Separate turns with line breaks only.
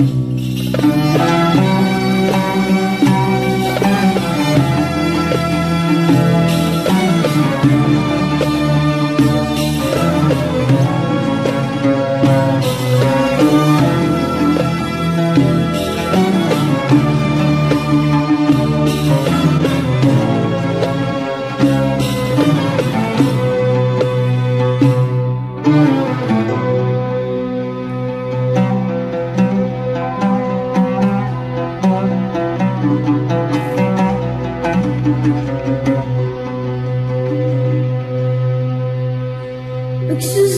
Hiç umut